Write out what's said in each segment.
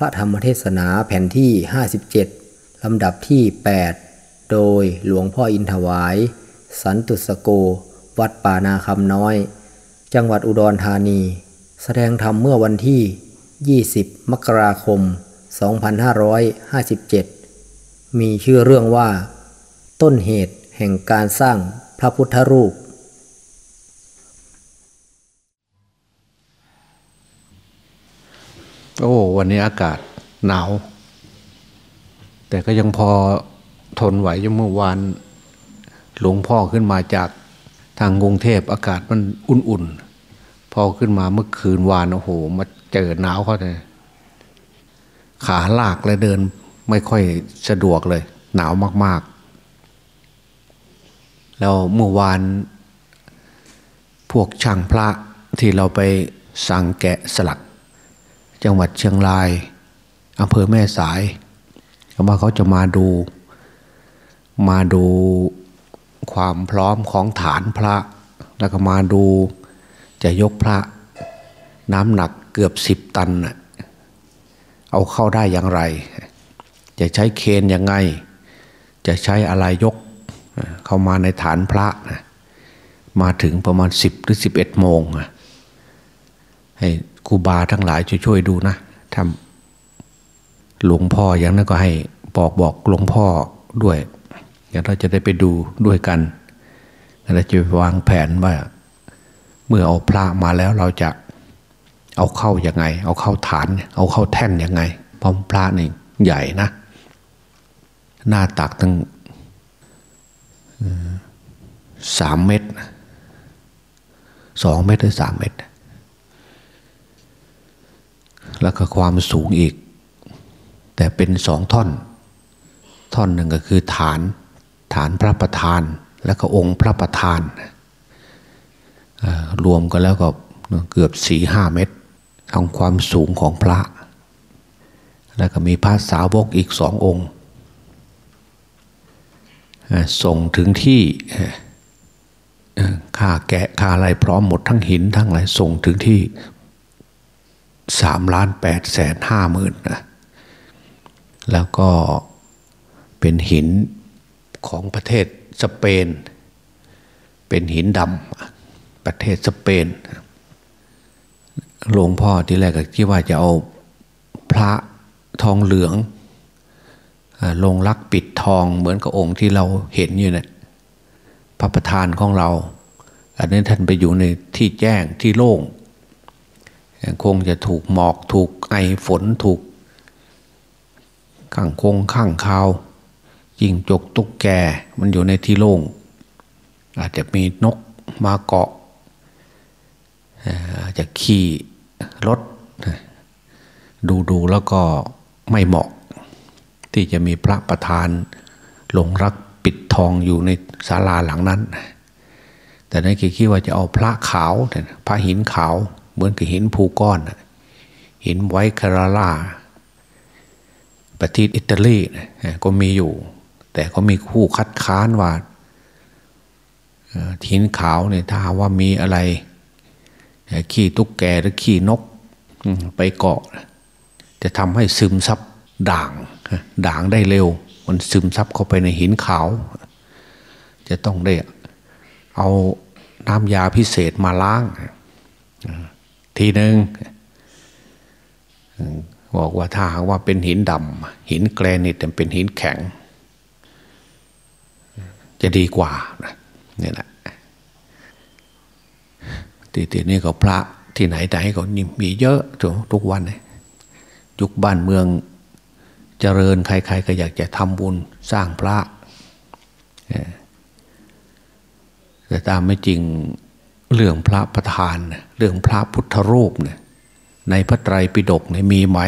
พระธรรมเทศนาแผ่นที่ 57 ลำดับที่ 8 โดยหลวงพ่ออินถวาย สันตุสโก วัดป่านาคำน้อย จังหวัดอุดรธานี แสดงธรรมเมื่อวันที่ 20 มกราคม 2557 มีชื่อเรื่องว่า ต้นเหตุแห่งการสร้างพระพุทธรูป โอ้วันนี้อากาศหนาว แต่ก็ยังพอทนไหวยังเมื่อวานหลวงพ่อขึ้นมาจากทางกรุงเทพอากาศมันอุ่นๆ พอขึ้นมาเมื่อคืนวานโอ้โห มาเจอหนาวเขาเลยขาลากเลยเดินไม่ค่อยสะดวกเลย หนาวมากๆ แล้วเมื่อวาน พวกช่างพระที่เราไปสั่งแกะสลัก จังหวัดเชียงรายอำเภอแม่สายเขาว่าเขาจะมาดู มาดูความพร้อมของฐานพระ แล้วก็มาดูจะยกพระน้ำหนักเกือบสิบตัน เอาเข้าได้อย่างไร จะใช้เคนยังไง จะใช้อะไรยกเข้ามาในฐานพระนะมาถึงประมาณสิบหรือสิบเอ็ดโมงให้ครูบาทั้งหลายช่วยๆดูนะทำหลวงพ่ออย่างนั้นก็ให้บอกบอกหลวงพ่อด้วยอย่างเราจะได้ไปดูด้วยกันเราจะวางแผนว่า เมื่อเอาพระมาแล้วเราจะเอาเข้ายังไง เอาเข้าฐาน เอาเข้าแท่นยังไงเพราะพระนี่ใหญ่นะ หน้าตักตั้งสามเมตรสองเมตรหรือสามเมตร แล้วก็ความสูงอีก แต่เป็นสองท่อน ท่อนหนึ่งก็คือฐาน ฐานพระประธาน แล้วก็องค์พระประธาน รวมกันแล้วก็เกือบสี่ห้าเมตรเอาความสูงของพระ แล้วก็มีพระสาวกอีกสององค์ ส่งถึงที่ค่าแกะค่าอะไรพร้อมหมดทั้งหินทั้งอะไรส่งถึงที่ สามล้านแปดแสนห้าหมื่นนะแล้วก็เป็นหินของประเทศสเปน เป็นหินดำประเทศสเปนหลวงพ่อที่แรกก็คิดว่าจะเอาพระทองเหลืองลงลักปิดทองเหมือนกับองค์ที่เราเห็นอยู่เนะี่ยพระประธานของเรา อันนี้ท่านไปอยู่ในที่แจ้งที่โล่ง คงจะถูกหมอกถูกไอฝนถูกข้างคงข้างคาวยิงจกตุกแกมันอยู่ในที่โล่ง อาจจะมีนกมาเกาะอาจจะขี่รถ ดูดูแล้วก็ไม่เหมาะ ที่จะมีพระประธานหลงรักปิดทองอยู่ในศาลาหลังนั้น แต่ในคิดคิดว่าจะเอาพระขาว พระหินขาว เหมือนกับหินภูก้อนหินไวคาราลาประเทศอิตาลีก็มีอยู่ แต่ก็มีคู่คัดค้านว่าหินขาวเนี่ยถ้าว่ามีอะไรขี้ตุ๊กแกหรือขี้นกไปเกาะ จะทำให้ซึมซับด่าง ด่างได้เร็ว มันซึมซับเข้าไปในหินขาว จะต้องได้เอาน้ำยาพิเศษมาล้าง ทีหนึ่งบอกว่าถ้าหากว่าเป็นหินดำหินแกรนิตเป็นหินแข็ง จะดีกว่านี่แหละทีทีนี้ก็พระที่ไหนไหนก็มีเยอะทุกวันยุคบ้านเมืองเจริญใคร ๆ ก็อยากจะทำบุญสร้างพระแต่ตามไม่จริง เรื่องพระประธาน เรื่องพระพุทธรูปเนี่ยในพระไตรปิฎกเนี่ยมีไหม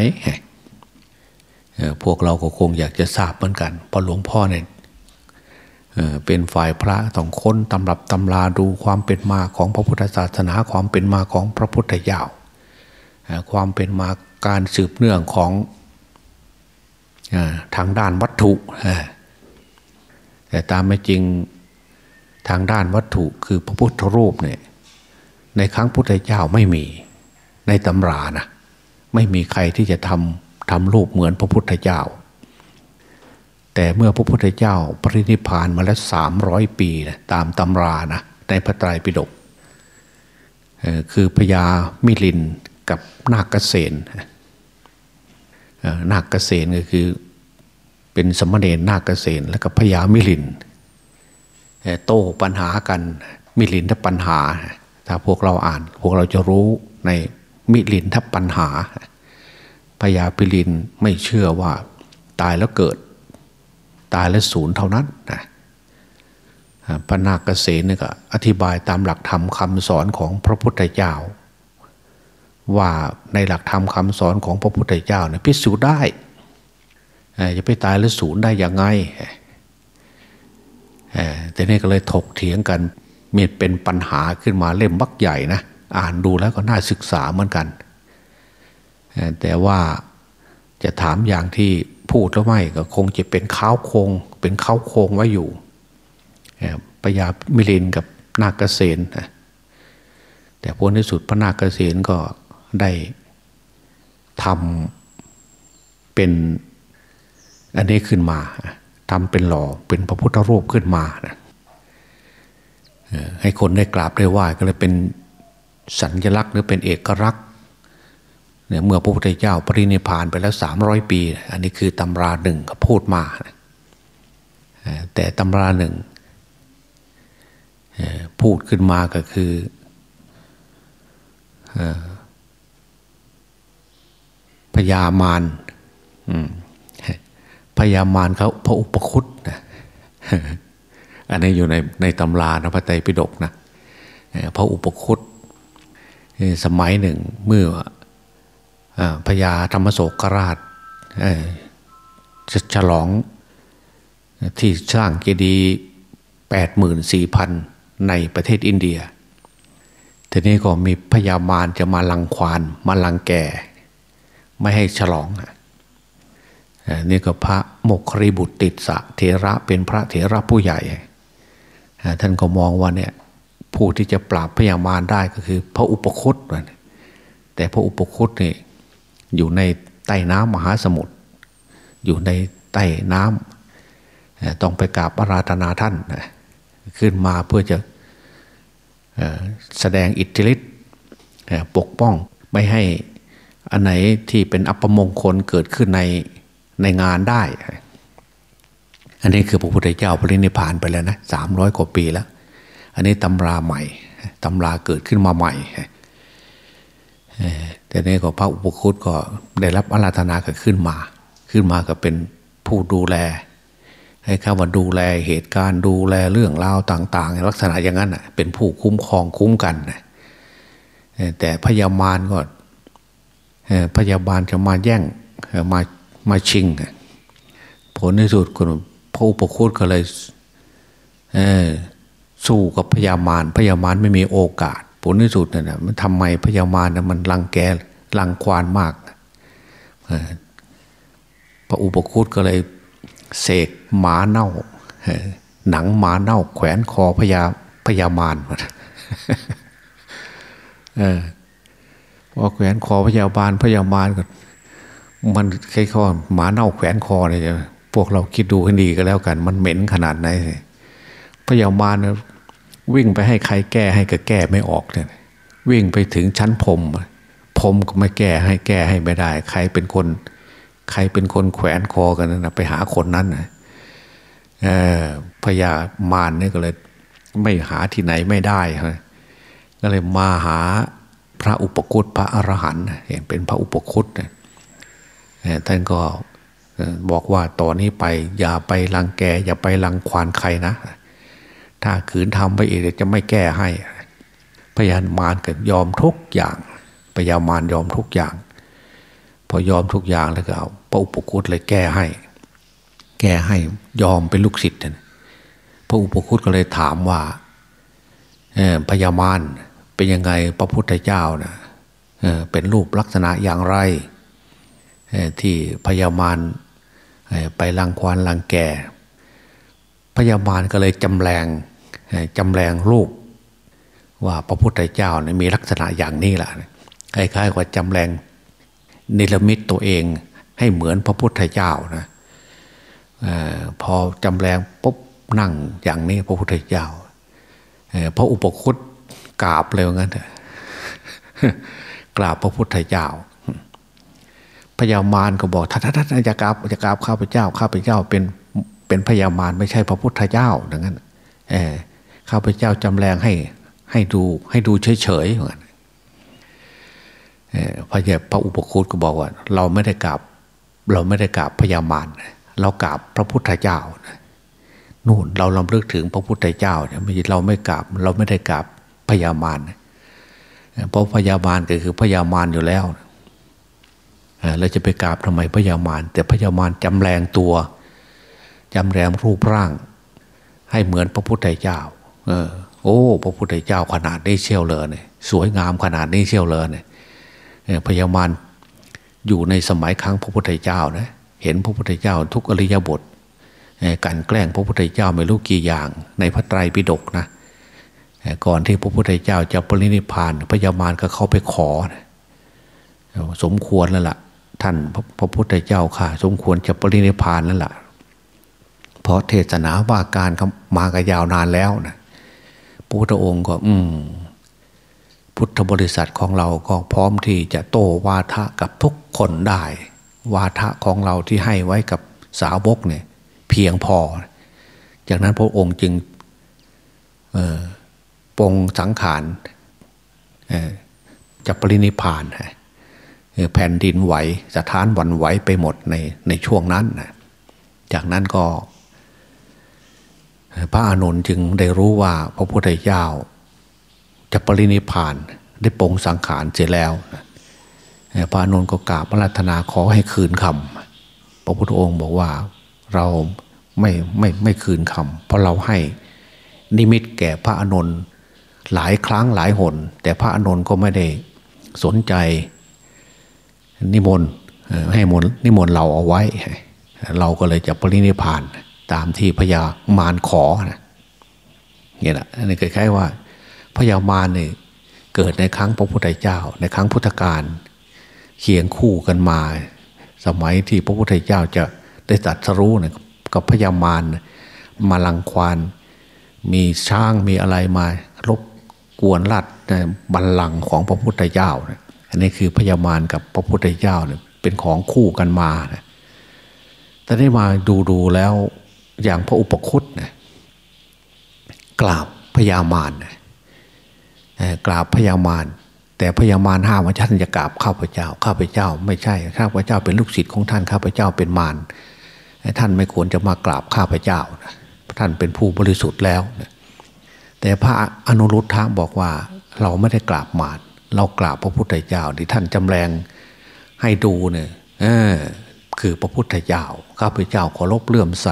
พวกเราก็คงอยากจะทราบเหมือนกันพระหลวงพ่อเนี่ยเป็นฝ่ายพระต้องค้นตำรับตำราดูความเป็นมาของพระพุทธศาสนาความเป็นมาของพระพุทธเจ้าความเป็นมาการสืบเนื่องของทางด้านวัตถุ แต่ตามไม่จริงทางด้านวัตถุคือพระพุทธรูปเนี่ย ในครั้งพุทธเจ้าไม่มี ในตำรานะไม่มีใครที่จะทำทำรูปเหมือนพระพุทธเจ้า แต่เมื่อพระพุทธเจ้าปรินิพานมาแล้วสามร้อยปีนะตามตำรานะในพระไตรปิฎกคือพญามิลินกับนาคเกษนนาคเกษนก็คือเป็นสมณเณรนาคเกษนแล้วก็พญามิลินโต้ปัญหากันมิลินทปัญหา ถ้าพวกเราอ่าน พวกเราจะรู้ในมิลินทัปัญหาพญาพิลินไม่เชื่อว่าตายแล้วเกิด ตายแล้วศูนย์เท่านั้นนะพระนาคเกษนี่ก็อธิบายตามหลักธรรมคำสอนของพระพุทธเจ้า ว่าในหลักธรรมคำสอนของพระพุทธเจ้าเนี่ยพิสูจน์ได้จะไปตายแล้วศูนย์ได้ยังไงแต่นี่ก็เลยถกเถียงกัน มีเป็นปัญหาขึ้นมาเล่มบักใหญ่นะอ่านดูแล้วก็น่าศึกษาเหมือนกัน แต่ว่าจะถามอย่างที่พูดแล้วไม่ก็คงจะเป็นข้าวโคง เป็นข้าวโคงไว้อยู่ปยามิลินกับนาคเกษนแต่ผลที่สุดพระนาคเกษนก็ได้ทำเป็นอันนี้ขึ้นมาทำเป็นหล่อเป็นพระพุทธรูปขึ้นมานะ ให้คนได้กราบได้ไหว้ก็เลยเป็นสัญลักษณ์หรือเป็นเอกลักษณ์เนี่ยเมื่อพระพุทธเจ้าปรินิพานไปแล้วสามร้อยปี อันนี้คือตำราหนึ่งพูดมาแต่ตำราหนึ่งพูดขึ้นมาก็คือพญามารพญามารเขาพระอุปคุตนะ อันนี้อยู่ในในตำรานะพระไตรปิฎกนะพระอุปคุตสมัยหนึ่งเมื่อพญาธรรมโศกราชจะฉลองที่สร้างเจดีย์แปดหมื่นสี่พันในประเทศอินเดีย ทีนี้ก็มีพญามารจะมาลังควานมาลังแก่ ไม่ให้ฉลองนี่ก็พระโมกขริบุตรติดสะเถระเป็นพระเถระผู้ใหญ่ ท่านก็มองว่าเนี่ยผู้ที่จะปราบพญามารได้ก็คือ พระอุปคุตแต่พระอุปคุตนี่อยู่ในใต้น้ำมหาสมุทรอยู่ในใต้น้ำต้องไปกราบอาราธนาท่านขึ้นมาเพื่อจะแสดงอิทธิฤทธิ์ปกป้องไม่ให้อันไหนที่เป็นอัปมงคลเกิดขึ้นในในงานได้ อันนี้คือพระพุทธเจ้าปรินิพานไปแล้วนะสามร้อยกว่าปีแล้ว อันนี้ตำราใหม่ตำราเกิดขึ้นมาใหม่แต่นี้ก็พระอุปคุตก็ได้รับอาราธนาก็ขึ้นมา ขึ้นมาก็เป็นผู้ดูแล ให้ข้าว่าดูแลเหตุการณ์ดูแลเรื่องราวต่างๆลักษณะอย่างนั้นเป็นผู้คุ้มครองคุ้มกันแต่พยามารก็พยาบาลจะมาแย่งมามาชิงผลในสุดคน พระอุปคุตก็เลยสู้กับพญามารพญามารไม่มีโอกาส ผลในสุดนั่นนะมันทำไมพญามารนะมันรังแกรังควานมากพระอุปคุตก็เลยเสกหมาเน่าหนังหมาเน่า แขวนคอพญาพญามารพอแขวนคอพญาบาลพญามารก็มันแค่ข้อหมาเน่าแขวนคอเนี่ย พวกเราคิดดูให้ดีก็แล้วกัน มันเหม็นขนาดไหนพยามานะวิ่งไปให้ใครแก้ให้ก็แก้ไม่ออกเนี่ยวิ่งไปถึงชั้นพรมพรมก็ไม่แก้ให้แก้ให้ไม่ได้ ใครเป็นคน ใครเป็นคนแขวนคอกันนะไปหาคนนั้นนะพญามารนี่ก็เลย ไม่หาที่ไหนไม่ได้ก็เลยมาหาพระอุปคุตพระอรหันต์เห็นเป็นพระอุปคุตเนี่ยท่านก็ บอกว่าต่อนนี้ไป อย่าไปรังแก อย่าไปรังควานใครนะ ถ้าขืนทำไปอีกจะไม่แก้ให้ พยานมารก็ยอมทุกอย่างพยามารยอมทุกอย่าง พอยอมทุกอย่างแล้วก็เอาพระอุปคุตเลยแก้ให้ แก้ให้ยอมเป็นลูกศิษย์พระอุปคุตก็เลยถามว่าพยามารเป็นยังไงพระพุทธเจ้านะเป็นรูปลักษณะอย่างไรที่พญามาร ไปลังควานลังแก่พญามารก็เลยจำแรงจำแรงรูป ว่าพระพุทธเจ้าเนี่ยมีลักษณะอย่างนี้แหละคล้ายๆกับจำแรงนิรมิตตัวเองให้เหมือนพระพุทธเจ้านะอพอจำแรงปุ๊บนั่งอย่างนี้พระพุทธเจ้าพระอุปคุตกราบเลยงั้นกราบพระพุทธเจ้า พญามารก็บอกท่านท่านจะกราบจะกราบข้าพเจ้าข้าพเจ้าเป็นเป็นพญามารไม่ใช่พระพุทธเจ้าดังนั้นเออข้าพเจ้าจำแรงให้ให้ดูให้ดูเฉยเฉยเหมือนพระเจ้าพระอุปคุตก็บอกว่า เราไม่ได้กราบเราไม่ได้กราบพญามารเรากราบพระพุทธเจ้านู่นเราลำลึกถึงพระพุทธเจ้าเนี่ยไม่เราไม่กราบเราไม่ได้กราบพญามารเพราะพญามารก็คือพญามารอยู่แล้ว เราจะไปกราบทำไมพญามารแต่พญามารจำแรงตัวจำแรงรูปร่าง ให้เหมือนพระพุทธเจ้าเออโอ้พระพุทธเจ้าขนาดนี้เชี่ยวเลยเนี่ยสวยงามขนาดนี้เชี่ยวเลยเนี่ยพญามารอยู่ในสมัยครั้งพระพุทธเจ้านะเห็นพระพุทธเจ้าทุกอริยบทการแกล้งพระพุทธเจ้าไม่รู้กี่อย่าง ในพระไตรปิฎกนะก่อนที่พระพุทธเจ้าจะปรินิพานพญามารก็เข้าไปขอนะสมควรแล้วล่ะ ท่านพระพุทธเจ้าค่ะ สมควรจะปรินิพานแล้วล่ะ เพราะเทศนาว่าการมากันยาวนานแล้วนะพระพุทธองค์ก็ อืม พุทธบริษัทของเราก็พร้อมที่จะโตวาทะกับทุกคนได้ วาทะของเราที่ให้ไว้กับสาวกเนี่ย เพียงพอ จากนั้นพระองค์จึงปรงสังขารจะปรินิพาน แผ่นดินไหวสถานวันไหวไปหมดในในช่วงนั้นนะจากนั้นก็ พระอานนท์จึงได้รู้ว่าพระพุทธเจ้าจะปรินิพานได้ปรงสังขารเสร็จแล้ว พระอานนท์ก็กราบพระราธนาขอให้คืนคำพระพุทธองค์บอกว่าเราไม่ไม่ไม่คืนคำเพราะเราให้นิมิตแก่พระอานนท์หลายครั้งหลายหน แต่พระอานนท์ก็ไม่ได้สนใจ นิมนต์ให้มนนิมนต์เราเอาไว้ เราก็เลยจะปรินิพานตามที่พญามารขอนะนี่แหละอันนี้คล้ายๆว่าพญามารเนี่ยเกิดในครั้งพระพุทธเจ้า ในครั้งพุทธกาลเคียงคู่กันมา สมัยที่พระพุทธเจ้าจะได้ตัดสรู้นี่ยกับพญามารมาลังควานมีช้างมีอะไรมารบกวนลัดบัลลังก์ของพระพุทธเจ้านะ อันนี้คือพญามารกับพระพุทธเจ้าเนี่ยเป็นของคู่กันมานะแต่ได้มาดูดูแล้วอย่างพระอุปคุตนะกราบพญามารนะกราบพญามารแต่พญามารห้ามว่าท่านจะกราบข้าพเจ้าข้าพเจ้า ไม่ใช่ข้าพเจ้าเป็นลูกศิษย์ของท่านข้าพเจ้าเป็นมารท่านไม่ควรจะมากราบข้าพเจ้านะท่านเป็นผู้บริสุทธิ์แล้วนะแต่พระอนุรุทธะบอกว่าเราไม่ได้กราบมาร เรากราบพระพุทธเจ้าที่ท่านจำแรงให้ดูเนี่ยคือพระพุทธเจ้าข้าพเจ้าขอรบเลื่อมใส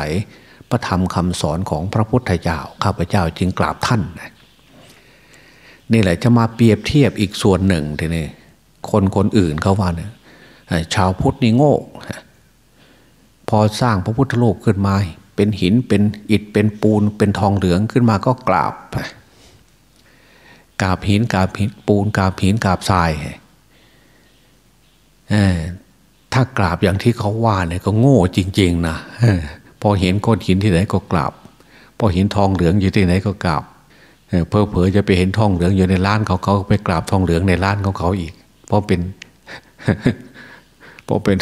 พระธรรมคำสอนของพระพุทธเจ้าข้าพเจ้าจึงกราบท่าน นี่แหละจะมาเปรียบเทียบอีกส่วนหนึ่งทีนี้คนคนอื่นเขาว่าเนี่ยชาวพุทธนี่โง่พอสร้างพระพุทธโลกขึ้นมา เป็นหินเป็นอิฐเป็นปูนเป็นทองเหลืองขึ้นมาก็กราบ กราบหินกราบหินปูนกราบหินกราบทรายถ้ากราบอย่างที่เขาว่าเนี่ยก็โง่จริง ๆนะพอเห็นก้อนหินที่ไหนก็กราบ พอเห็นทองเหลืองอยู่ที่ไหนก็กราบเพอเพอจะไปเห็นทองเหลืองอยู่ในร้านเขาเขาไปกราบทองเหลืองในร้านของเขาอีก เพราะเป็นเพราะเป็น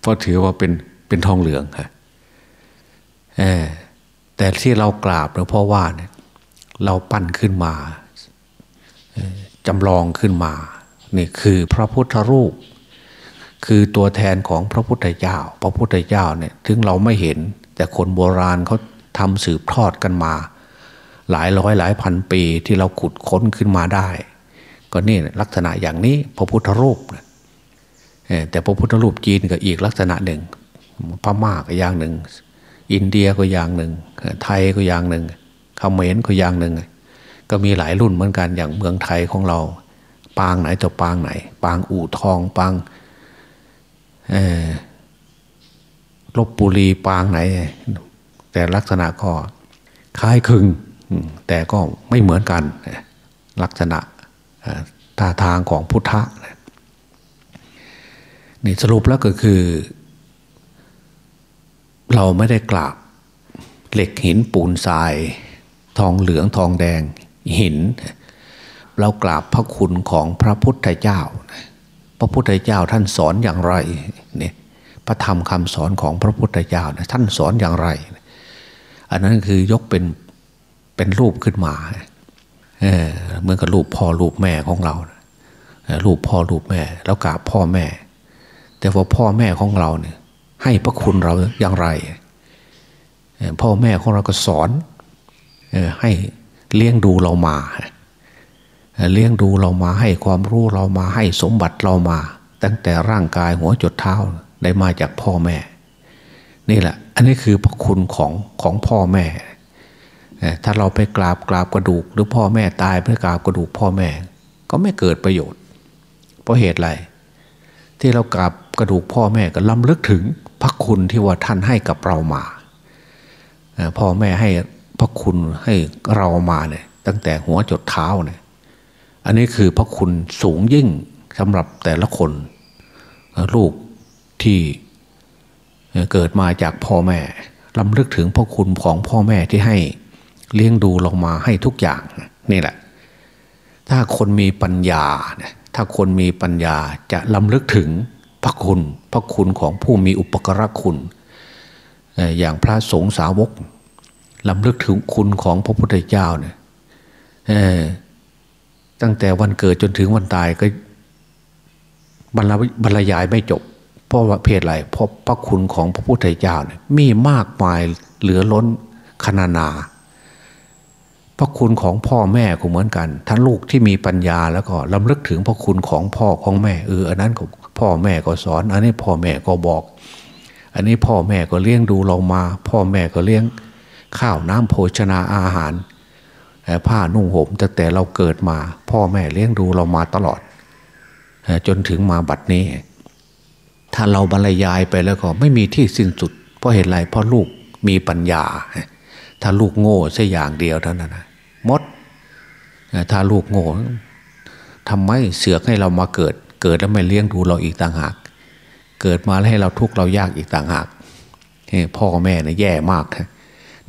เพราะถือว่าเป็นเป็นทองเหลืองค่ะแต่ที่เรากราบเนี่ยเพราะว่าเนี่ยเราปั้นขึ้นมา จำลองขึ้นมานี่คือพระพุทธรูป คือตัวแทนของพระพุทธเจ้า พระพุทธเจ้าเนี่ยถึงเราไม่เห็น แต่คนโบราณเขาทำสืบทอดกันมา หลายร้อยหลายพันปีที่เราขุดค้นขึ้นมาได้ ก็นี่ลักษณะอย่างนี้พระพุทธรูปแต่พระพุทธรูปจีนก็อีกลักษณะหนึ่งพม่าก็อย่างหนึ่ง อินเดียก็อย่างหนึ่ง ไทยก็อย่างหนึ่งเขมรก็อย่างหนึ่ง ก็มีหลายรุ่นเหมือนกันอย่างเมืองไทยของเรา ปางไหนต่อปางไหน ปางอู่ทองปางลบปุรีปางไหน แต่ลักษณะก็คล้ายคลึงแต่ก็ไม่เหมือนกัน ลักษณะท่าทางของพุทธะนี่สรุปแล้วก็คือ เราไม่ได้กราบเหล็กหินปูนทราย ทองเหลืองทองแดง หิน เรากราบพระคุณของพระพุทธเจ้า พระพุทธเจ้าท่านสอนอย่างไรเนี่ยพระธรรมคำสอนของพระพุทธเจ้าท่านสอนอย่างไร อันนั้นคือยกเป็นเป็นรูปขึ้นมาเเหมือนกับรูปพ่อรูปแม่ของเรารูปพ่อรูปแม่ แล้วกราบพ่อแม่ แต่ว่าพ่อแม่ของเราเนี่ยให้พระคุณเราอย่างไร พ่อแม่ของเราก็สอนให้ เลี้ยงดูเรามา เลี้ยงดูเรามาให้ความรู้เรามาให้สมบัติเรามา ตั้งแต่ร่างกายหัวจดเท้าได้มาจากพ่อแม่ นี่แหละ อันนี้คือพระคุณของของพ่อแม่ ถ้าเราไปกราบกราบกระดูก หรือพ่อแม่ตายเพื่อกราบกระดูกพ่อแม่ ก็ไม่เกิดประโยชน์ เพราะเหตุอะไร ที่เรากราบกระดูกพ่อแม่ก็ล้ำลึกถึงพระคุณที่ว่าท่านให้กับเรามาพ่อแม่ให้ พระคุณให้เรามาเนี่ยตั้งแต่หัวจดเท้าเนี่ยอันนี้คือพระคุณสูงยิ่งสำหรับแต่ละคนลูกที่เกิดมาจากพ่อแม่ลำลึกถึงพระคุณของพ่อแม่ที่ให้เลี้ยงดูลงมาให้ทุกอย่างนี่แหละ ถ้าคนมีปัญญา ถ้าคนมีปัญญาจะลำลึกถึงพระคุณ พระคุณของผู้มีอุปกรณคุณ อย่างพระสงฆ์สาวก ลำลึกถึงคุณของพระพุทธเจ้าเนี่ยตั้งแต่วันเกิดจนถึงวันตายก็บรรยายไม่จบ เพราะว่าเพศอะไรเพราะพระคุณของพระพุทธเจ้าเนี่ยมีมากมายเหลือล้นขนานา พระคุณของพ่อแม่ก็เหมือนกันท่านลูกที่มีปัญญาแล้วก็ลำลึกถึงพระคุณของพ่อของแม่เอออันนั้นพ่อแม่ก็สอน อันนี้พ่อแม่ก็บอก อันนี้พ่อแม่ก็เลี้ยงดูเรามา พ่อแม่ก็เลี้ยง ข้าวน้ำโภชนาอาหาร ผ้านุ่งห่มตั้งแต่เราเกิดมา พ่อแม่เลี้ยงดูเรามาตลอด จนถึงมาบัดนี้ ถ้าเราบรรยายไปแล้วก็ไม่มีที่สิ้นสุด เพราะเหตุไรเพราะลูกมีปัญญา ถ้าลูกโง่แค่อย่างเดียวเท่านั้นนะมด ถ้าลูกโง่ทำไมเสือกให้เรามาเกิด เกิดแล้วไม่เลี้ยงดูเราอีกต่างหาก เกิดมาแล้วให้เราทุกข์เรายากอีกต่างหากพ่อแม่เนี่ยแย่มากนี่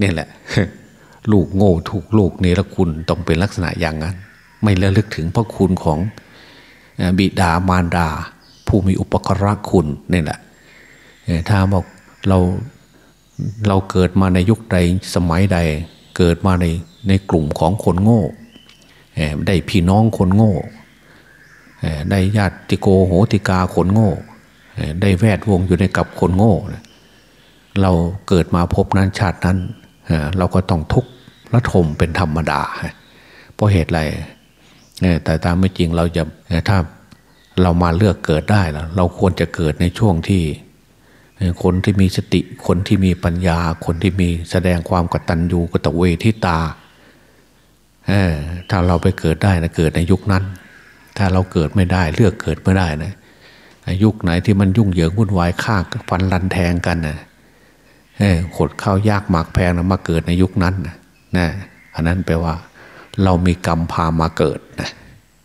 นี่แหละ ลูกโง่ถูกลูกเนรคุณต้องเป็นลักษณะอย่างนั้น ไม่ระลึกถึงพระคุณของบิดามารดา ผู้มีอุปกรณคุณนี่แหละถ้าบอกเราเราเกิดมาในยุคใดสมัยใด เกิดมาในในกลุ่มของคนโง่ได้พี่น้องคนโง่ได้ญาติโกโหติกาคนโง่ ได้แวดวงอยู่ในกับคนโง่ เราเกิดมาพบนั้นชาตินั้น เราก็ต้องทุกข์ละทมเป็นธรรมดา เพราะเหตุไรแต่ตามไม่จริงเราจะถ้าเรามาเลือกเกิดได้แล้วเราควรจะเกิดในช่วงที่ คนที่มีสติคนที่มีปัญญา คนที่มีแสดงความกตัญญูกตเวทิตาถ้าเราไปเกิดได้นะเกิดในยุคนั้น ถ้าเราเกิดไม่ได้เลือกเกิดไม่ได้นะยุคไหนที่มันยุ่งเหยิงวุ่นวายฆ่าฟันรันแทงกันนะ ขดข้าวยากหมากแพงนะมาเกิดในยุคนั้นนะนะอันนั้นแปลว่า เรามีกรรมพามาเกิดนะ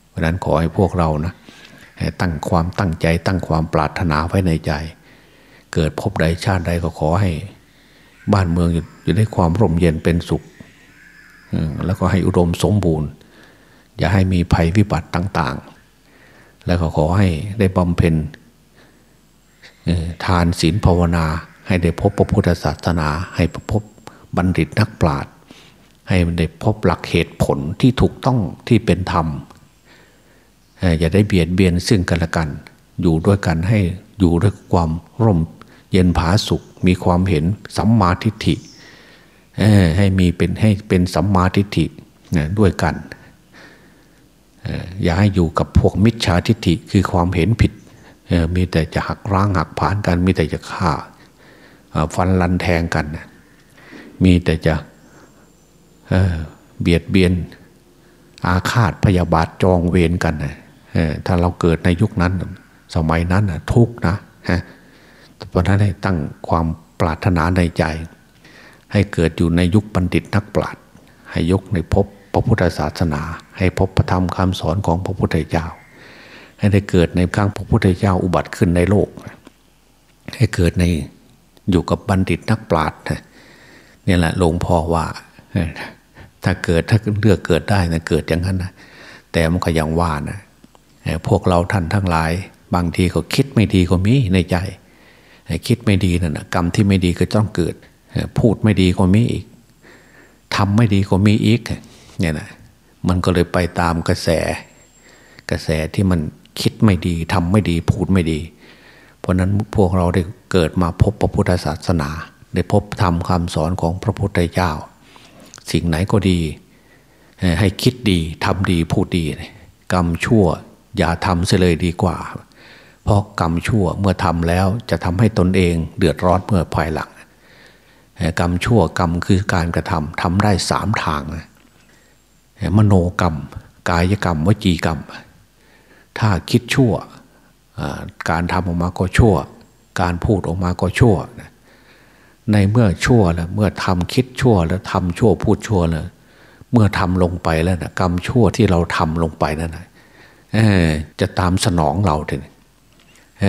เพราะนั้นขอให้พวกเรานะตั้งความตั้งใจ ตั้งความปรารถนาไว้ในใจ เกิดพบใดชาติใดก็ขอให้ บ้านเมืองอยู่ในความร่มเย็นเป็นสุขแล้วก็ให้อุดมสมบูรณ์ อย่าให้มีภัยวิบัติต่าง ๆ แล้วก็ขอให้ได้บำเพ็ญทานศีลภาวนา ให้ได้พบพระพุทธศาสนา ให้พบบัณฑิตนักปราชญ์ให้ได้พบหลักเหตุผลที่ถูกต้องที่เป็นธรรมอย่าได้เบียดเบียนซึ่งกันและกัน อยู่ด้วยกันให้อยู่ด้วยความร่มเย็นผาสุขมีความเห็นสัมมาทิฏฐิให้มีเป็นให้เป็นสัมมาทิฏฐิด้วยกัน อย่าให้อยู่กับพวกมิจฉาทิฏฐิคือความเห็นผิดมีแต่จะหักร้างหักผานกันมีแต่จะฆ่า ฟันลันแทงกัน มีแต่จะเบียดเบียน อาฆาตพยาบาทจองเวรกันถ้าเราเกิดในยุคนั้น สมัยนั้นทุกนะฮะเพราะนั้นให้ตั้งความปรารถนาในใจ ให้เกิดอยู่ในยุคบัณฑิตนักปราชญ์ให้ยกในพบพระพุทธศาสนา ให้พบพระธรรมคำสอนของพระพุทธเจ้า ให้ได้เกิดในครั้งพระพุทธเจ้าอุบัติขึ้นในโลก ให้เกิดใน อยู่กับบัณฑิตนักปราชญ์เนี่ยแหละหลวงพ่อว่า ถ้าเกิดถ้าเลือกเกิดได้นะเกิดอย่างนั้นนะแต่มันก็ยังว่านะพวกเราท่านทั้งหลาย บางทีก็คิดไม่ดีก็มีในใจ คิดไม่ดีนั่นนะกรรมที่ไม่ดีก็ต้องเกิด พูดไม่ดีก็มีอีกทำไม่ดีก็มีอีกเนี่ยนะมันก็เลยไปตามกระแส กระแสที่มันคิดไม่ดีทำไม่ดีพูดไม่ดี เพราะนั้นพวกเราได้ เกิดมาพบพระพุทธศาสนา ได้พบธรรมคำสอนของพระพุทธเจ้า สิ่งไหนก็ดี ให้คิดดีทำดีพูดดี กรรมชั่วอย่าทำเสียเลยดีกว่า เพราะกรรมชั่วเมื่อทำแล้วจะทำให้ตนเองเดือดร้อนเมื่อภายหลังกรรมชั่วกรรมคือการกระทำทำได้สามทาง มโนกรรม กายกรรม วจีกรรม ถ้าคิดชั่ว การทำออกมาก็ชั่ว การพูดออกมาก็ชั่วในเมื่อชั่วแล้วเมื่อทำคิดชั่วแล้วทำชั่วพูดชั่วแล้วเมื่อทำลงไปแล้วนะกรรมชั่วที่เราทำลงไปนั่นนะจะตามสนองเราถึงเ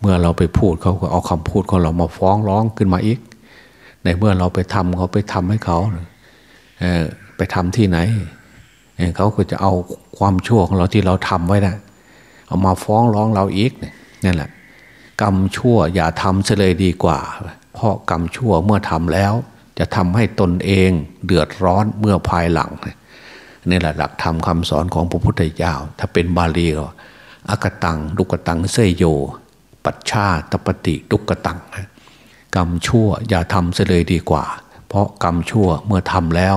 เมื่อเราไปพูดเขาก็เอาคำพูดของเรามาฟ้องร้องขึ้นมาอีก ในเมื่อเราไปทำเขาไปทำให้เขาเไปทำที่ไหนเขาก็จะเอาความชั่วของเราที่เราทำไว้นะเอามาฟ้องร้องเราอีกนั่นแหละ กรรมชั่วอย่าทำเสเลยดีกว่า เพราะกรรมชั่วเมื่อทำแล้ว จะทำให้ตนเองเดือดร้อนเมื่อภายหลังนี่แหละหลักธรรมคาสอนของพระพุทธเจ้า ถ้าเป็นบาลีก็อากตังดุกตังเสยโย ปัจชาตปฏิดุกตังกรรมชั่วอย่าทำเสเลยดีกว่า เพราะกรรมชั่วเมื่อทำแล้ว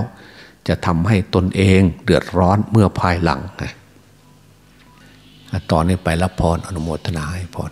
จะทำให้ตนเองเดือดร้อนเมื่อภายหลังตอนนี้ไปรับพรอนุโมทนาให้พร